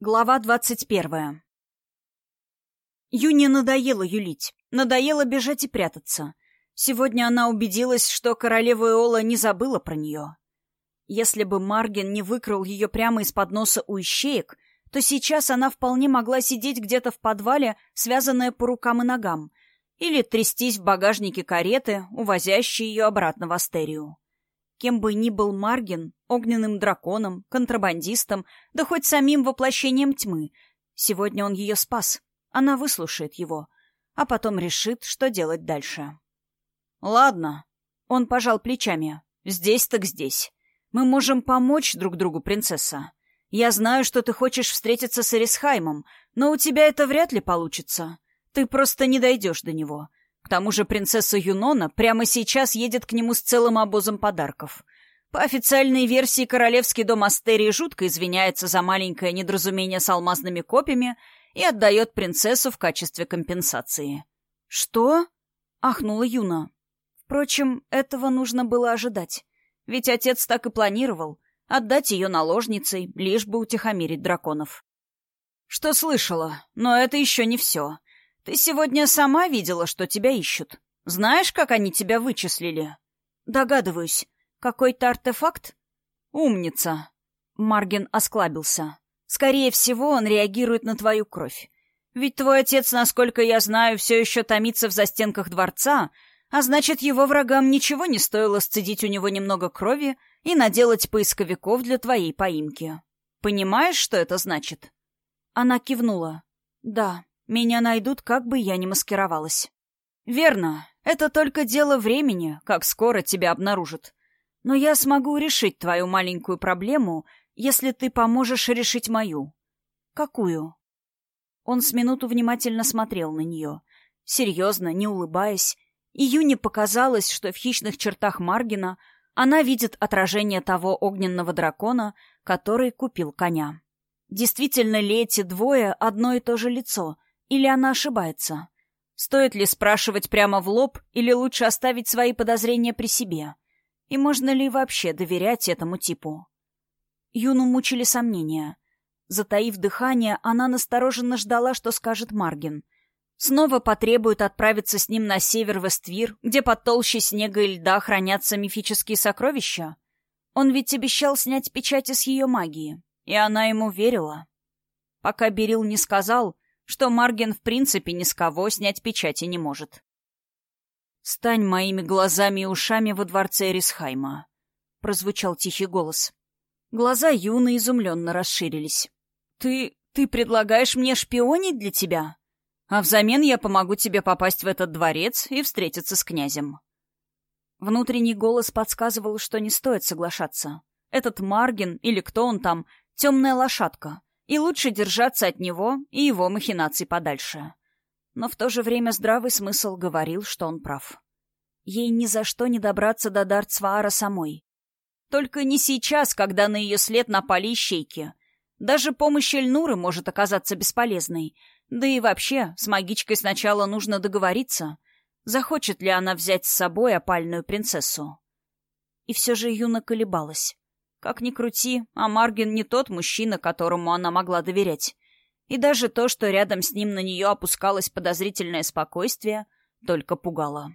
Глава двадцать первая. Юне надоело юлить, надоело бежать и прятаться. Сегодня она убедилась, что королева Эола не забыла про нее. Если бы Марген не выкрал ее прямо из-под носа у ищеек, то сейчас она вполне могла сидеть где-то в подвале, связанная по рукам и ногам, или трястись в багажнике кареты, увозящей ее обратно в Астерию. Кем бы ни был Марген, огненным драконом, контрабандистом, да хоть самим воплощением тьмы, сегодня он ее спас. Она выслушает его, а потом решит, что делать дальше. «Ладно», — он пожал плечами, — «здесь так здесь. Мы можем помочь друг другу, принцесса. Я знаю, что ты хочешь встретиться с Эрисхаймом, но у тебя это вряд ли получится. Ты просто не дойдешь до него. К тому же принцесса Юнона прямо сейчас едет к нему с целым обозом подарков. По официальной версии, королевский дом Астерии жутко извиняется за маленькое недоразумение с алмазными копьями и отдает принцессу в качестве компенсации. «Что?» — ахнула Юна. Впрочем, этого нужно было ожидать. Ведь отец так и планировал — отдать ее наложницей, лишь бы утихомирить драконов. «Что слышала? Но это еще не все. Ты сегодня сама видела, что тебя ищут. Знаешь, как они тебя вычислили? Догадываюсь. Какой-то артефакт? Умница. Марген осклабился. Скорее всего, он реагирует на твою кровь. Ведь твой отец, насколько я знаю, все еще томится в застенках дворца, а значит, его врагам ничего не стоило сцедить у него немного крови и наделать поисковиков для твоей поимки. Понимаешь, что это значит? Она кивнула. Да. Меня найдут, как бы я ни маскировалась. Верно. Это только дело времени, как скоро тебя обнаружат. Но я смогу решить твою маленькую проблему, если ты поможешь решить мою. Какую? Он с минуту внимательно смотрел на нее, серьезно, не улыбаясь, и Юне показалось, что в хищных чертах Маргина она видит отражение того огненного дракона, который купил коня. Действительно ли эти двое одно и то же лицо, или она ошибается? Стоит ли спрашивать прямо в лоб, или лучше оставить свои подозрения при себе? И можно ли вообще доверять этому типу? Юну мучили сомнения. Затаив дыхание, она настороженно ждала, что скажет Маргин. Снова потребует отправиться с ним на север в Эствир, где под толщей снега и льда хранятся мифические сокровища? Он ведь обещал снять печати с ее магии, и она ему верила. Пока Берил не сказал, что Марген в принципе ни с кого снять печати не может. «Стань моими глазами и ушами во дворце Эрисхайма», — прозвучал тихий голос. Глаза Юны изумленно расширились. «Ты... ты предлагаешь мне шпионить для тебя? А взамен я помогу тебе попасть в этот дворец и встретиться с князем». Внутренний голос подсказывал, что не стоит соглашаться. Этот Марген, или кто он там, темная лошадка, и лучше держаться от него и его махинаций подальше. Но в то же время здравый смысл говорил, что он прав. Ей ни за что не добраться до Дартсваара самой. Только не сейчас, когда на ее след напали ищейки. Даже помощь Эльнуры может оказаться бесполезной. Да и вообще, с магичкой сначала нужно договориться. Захочет ли она взять с собой опальную принцессу? И все же Юна колебалась. Как ни крути, а Маргин не тот мужчина, которому она могла доверять. И даже то, что рядом с ним на нее опускалось подозрительное спокойствие, только пугало.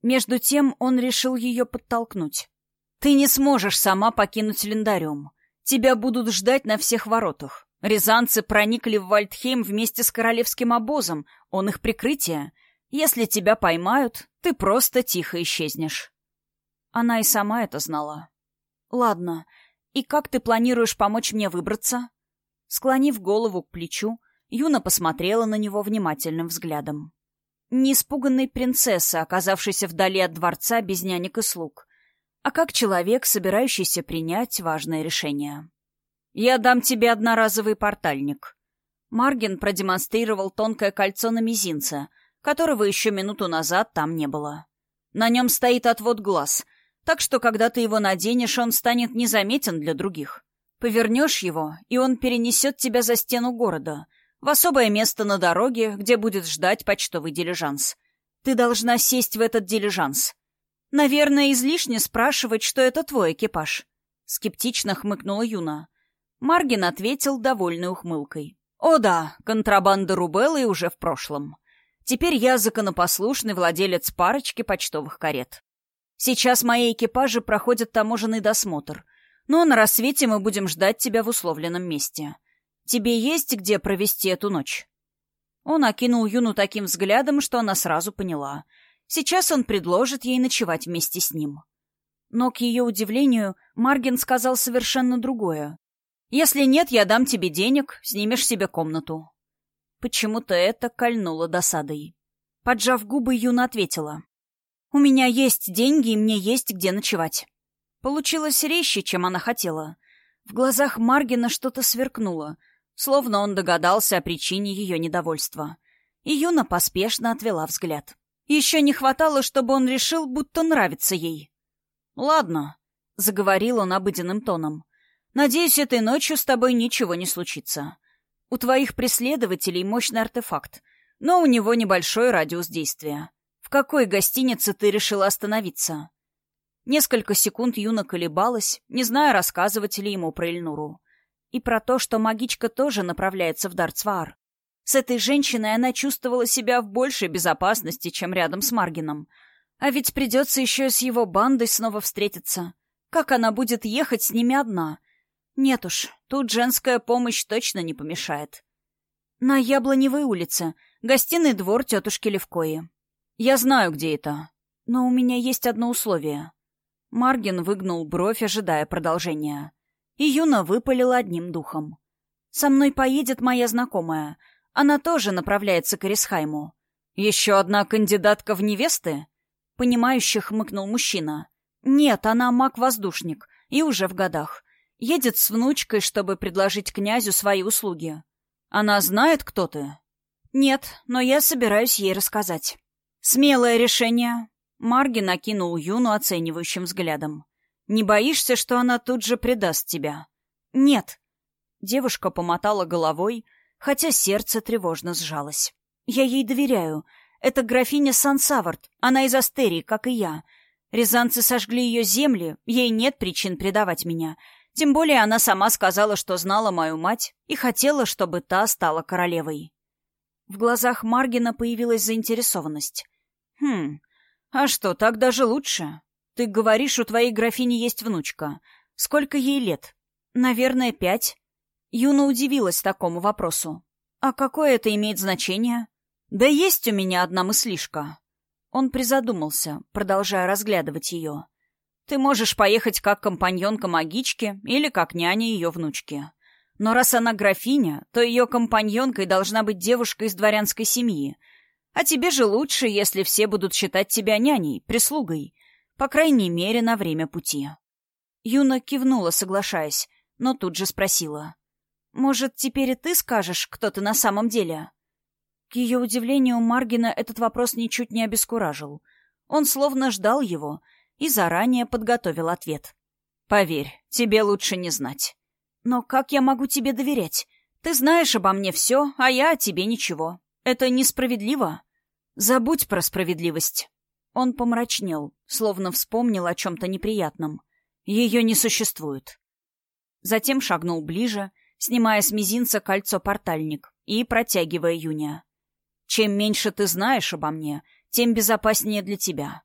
Между тем он решил ее подтолкнуть. «Ты не сможешь сама покинуть Лендариум. Тебя будут ждать на всех воротах. Рязанцы проникли в Вальдхейм вместе с королевским обозом, он их прикрытие. Если тебя поймают, ты просто тихо исчезнешь». Она и сама это знала. «Ладно. И как ты планируешь помочь мне выбраться?» Склонив голову к плечу, Юна посмотрела на него внимательным взглядом. Не испуганной принцессы, оказавшейся вдали от дворца без нянек и слуг, а как человек, собирающийся принять важное решение. «Я дам тебе одноразовый портальник». Маргин продемонстрировал тонкое кольцо на мизинце, которого еще минуту назад там не было. На нем стоит отвод глаз — так что, когда ты его наденешь, он станет незаметен для других. Повернешь его, и он перенесет тебя за стену города, в особое место на дороге, где будет ждать почтовый дилижанс. Ты должна сесть в этот дилижанс. Наверное, излишне спрашивать, что это твой экипаж. Скептично хмыкнула Юна. Маргин ответил довольной ухмылкой. «О да, контрабанда Рубеллы уже в прошлом. Теперь я законопослушный владелец парочки почтовых карет. Сейчас мои экипажи проходят таможенный досмотр, но на рассвете мы будем ждать тебя в условленном месте. Тебе есть где провести эту ночь?» Он окинул Юну таким взглядом, что она сразу поняла. Сейчас он предложит ей ночевать вместе с ним. Но, к ее удивлению, Маргин сказал совершенно другое. «Если нет, я дам тебе денег, снимешь себе комнату». Почему-то это кольнуло досадой. Поджав губы, Юна ответила. «У меня есть деньги, и мне есть где ночевать». Получилось резче, чем она хотела. В глазах Маргина что-то сверкнуло, словно он догадался о причине ее недовольства. И Юна поспешно отвела взгляд. Еще не хватало, чтобы он решил, будто нравится ей. «Ладно», — заговорил он обыденным тоном. «Надеюсь, этой ночью с тобой ничего не случится. У твоих преследователей мощный артефакт, но у него небольшой радиус действия. В какой гостинице ты решила остановиться?» Несколько секунд Юна колебалась, не зная, рассказывать ли ему про Эльнуру. И про то, что магичка тоже направляется в Дартсвар. С этой женщиной она чувствовала себя в большей безопасности, чем рядом с Маргином — а ведь придется еще с его бандой снова встретиться. Как она будет ехать с ними одна? Нет уж, тут женская помощь точно не помешает. На Яблоневой улице, гостиный двор тетушки Левкои. Я знаю, где это. Но у меня есть одно условие. Маргин выгнул бровь, ожидая продолжения. И Юна выпалила одним духом. «Со мной поедет моя знакомая. Она тоже направляется к Эрисхайму. Еще одна кандидатка в невесты?» Понимающе хмыкнул мужчина. «Нет, она маг-воздушник. И уже в годах. Едет с внучкой, чтобы предложить князю свои услуги. Она знает, кто ты?» «Нет, но я собираюсь ей рассказать». «Смелое решение». Марги накинул Юну оценивающим взглядом. «Не боишься, что она тут же предаст тебя?» «Нет». Девушка помотала головой, хотя сердце тревожно сжалось. «Я ей доверяю. Это графиня Сансавард. Она из Астерии, как и я. Рязанцы сожгли ее земли, ей нет причин предавать меня. Тем более она сама сказала, что знала мою мать и хотела, чтобы та стала королевой. В глазах Маргина появилась заинтересованность. «Хм, а что, так даже лучше? Ты говоришь, у твоей графини есть внучка. Сколько ей лет? Наверное, пять». Юна удивилась такому вопросу. «А какое это имеет значение?» «Да есть у меня одна мыслишка». Он призадумался, продолжая разглядывать ее. «Ты можешь поехать как компаньонка магички или как няня ее внучки. Но раз она графиня, то ее компаньонкой должна быть девушка из дворянской семьи. А тебе же лучше, если все будут считать тебя няней, прислугой. По крайней мере, на время пути». Юна кивнула, соглашаясь, но тут же спросила. «Может, теперь и ты скажешь, кто ты на самом деле?» К ее удивлению, Маргина этот вопрос ничуть не обескуражил. Он словно ждал его и заранее подготовил ответ. «Поверь, тебе лучше не знать». «Но как я могу тебе доверять? Ты знаешь обо мне все, а я о тебе ничего. Это несправедливо?» «Забудь про справедливость». Он помрачнел, словно вспомнил о чем-то неприятном. Ее не существует. Затем шагнул ближе, снимая с мизинца кольцо-портальник и протягивая Юня. Чем меньше ты знаешь обо мне, тем безопаснее для тебя.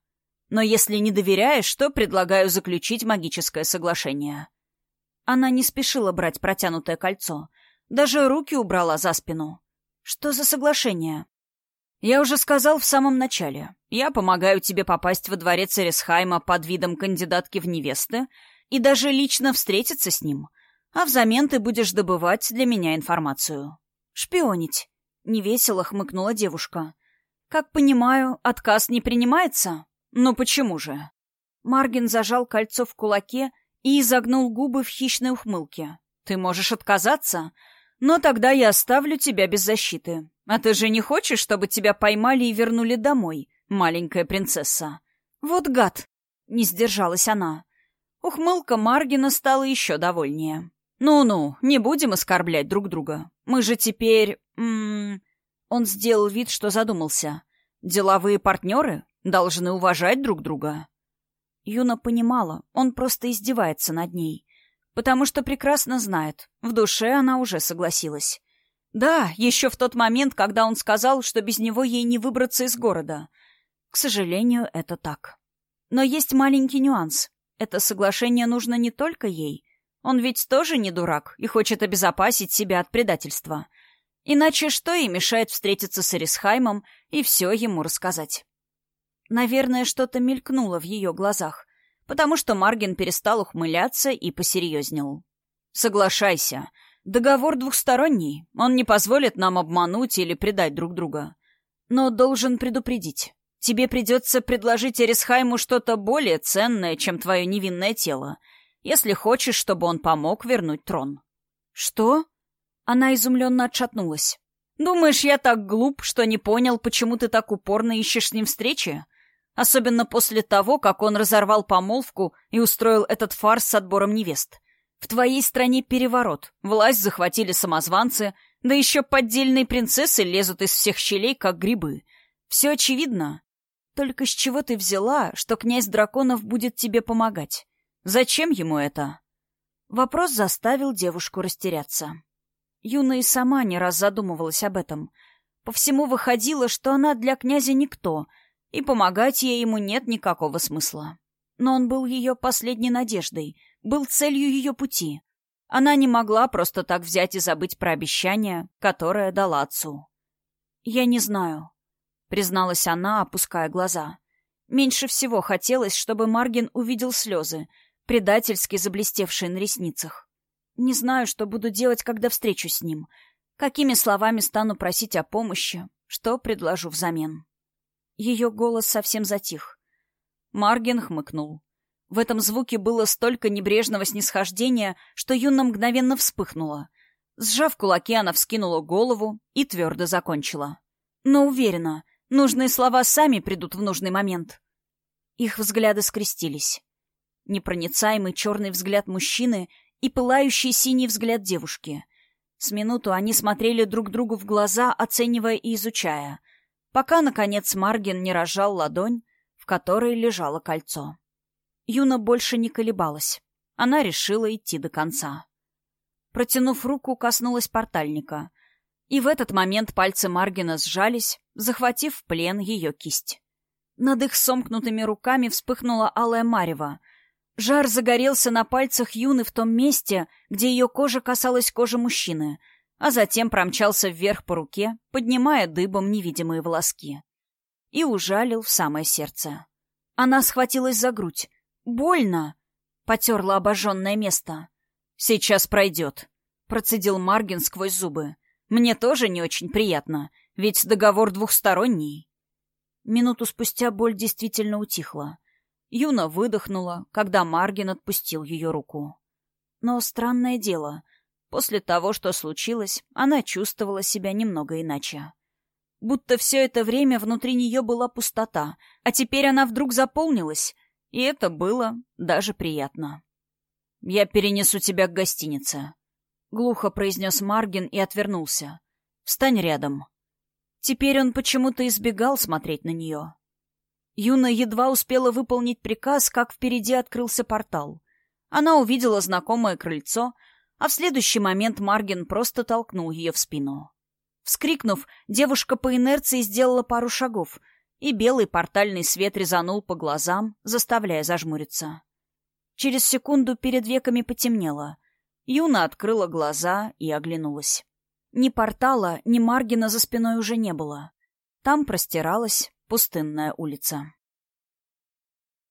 Но если не доверяешь, то предлагаю заключить магическое соглашение». Она не спешила брать протянутое кольцо. Даже руки убрала за спину. «Что за соглашение?» «Я уже сказал в самом начале. Я помогаю тебе попасть во дворец Эрисхайма под видом кандидатки в невесты и даже лично встретиться с ним. А взамен ты будешь добывать для меня информацию. Шпионить. Невесело хмыкнула девушка. «Как понимаю, отказ не принимается? Ну почему же?» Маргин зажал кольцо в кулаке и изогнул губы в хищной ухмылке. «Ты можешь отказаться, но тогда я оставлю тебя без защиты. А ты же не хочешь, чтобы тебя поймали и вернули домой, маленькая принцесса?» «Вот гад!» — не сдержалась она. Ухмылка Маргина стала еще довольнее. «Ну-ну, не будем оскорблять друг друга. Мы же теперь... М -м Он сделал вид, что задумался. Деловые партнеры должны уважать друг друга. Юна понимала, он просто издевается над ней. потому что прекрасно знает, в душе она уже согласилась. Да, еще в тот момент, когда он сказал, что без него ей не выбраться из города. К сожалению, это так. Но есть маленький нюанс. Это соглашение нужно не только ей. Он ведь тоже не дурак и хочет обезопасить себя от предательства. Иначе что ей мешает встретиться с Эрисхаймом и все ему рассказать? Наверное, что-то мелькнуло в ее глазах, потому что Маргин перестал ухмыляться и посерьезнел. «Соглашайся. Договор двухсторонний. Он не позволит нам обмануть или предать друг друга. Но должен предупредить. Тебе придется предложить Эрисхайму что-то более ценное, чем твое невинное тело, если хочешь, чтобы он помог вернуть трон». «Что?» Она изумленно отшатнулась. «Думаешь, я так глуп, что не понял, почему ты так упорно ищешь с ним встречи? Особенно после того, как он разорвал помолвку и устроил этот фарс с отбором невест. В твоей стране переворот, власть захватили самозванцы, да еще поддельные принцессы лезут из всех щелей, как грибы. Все очевидно. Только с чего ты взяла, что князь драконов будет тебе помогать? Зачем ему это?» Вопрос заставил девушку растеряться. Юна и сама не раз задумывалась об этом. По всему выходило, что она для князя никто — и помогать ей ему нет никакого смысла. Но он был ее последней надеждой, был целью ее пути. Она не могла просто так взять и забыть про обещание, которое дала отцу. «Я не знаю», — призналась она, опуская глаза. Меньше всего хотелось, чтобы Маргин увидел слезы, предательски заблестевшие на ресницах. Не знаю, что буду делать, когда встречусь с ним. Какими словами стану просить о помощи, что предложу взамен. Ее голос совсем затих. Марген хмыкнул. В этом звуке было столько небрежного снисхождения, что Юна мгновенно вспыхнула. Сжав кулаки, она вскинула голову и твердо закончила. Но уверена, нужные слова сами придут в нужный момент. Их взгляды скрестились. Непроницаемый черный взгляд мужчины и пылающий синий взгляд девушки. С минуту они смотрели друг другу в глаза, оценивая и изучая — пока, наконец, Марген не разжал ладонь, в которой лежало кольцо. Юна больше не колебалась. Она решила идти до конца. Протянув руку, коснулась портальника. И в этот момент пальцы Маргина сжались, захватив в плен ее кисть. Над их сомкнутыми руками вспыхнула алая марева. Жар загорелся на пальцах Юны в том месте, где ее кожа касалась кожи мужчины — а затем промчался вверх по руке, поднимая дыбом невидимые волоски. И ужалил в самое сердце. Она схватилась за грудь. «Больно!» — потерла обожженное место. «Сейчас пройдет», — процедил Маргин сквозь зубы. «Мне тоже не очень приятно, ведь договор двухсторонний». Минуту спустя боль действительно утихла. Юна выдохнула, когда Маргин отпустил ее руку. Но странное дело — После того, что случилось, она чувствовала себя немного иначе. Будто все это время внутри нее была пустота, а теперь она вдруг заполнилась, и это было даже приятно. «Я перенесу тебя к гостинице», — глухо произнес Маргин и отвернулся. «Встань рядом». Теперь он почему-то избегал смотреть на нее. Юна едва успела выполнить приказ, как впереди открылся портал. Она увидела знакомое крыльцо — а в следующий момент Маргин просто толкнул ее в спину. Вскрикнув, девушка по инерции сделала пару шагов, и белый портальный свет резанул по глазам, заставляя зажмуриться. Через секунду перед веками потемнело. Юна открыла глаза и оглянулась. Ни портала, ни Маргина за спиной уже не было. Там простиралась пустынная улица.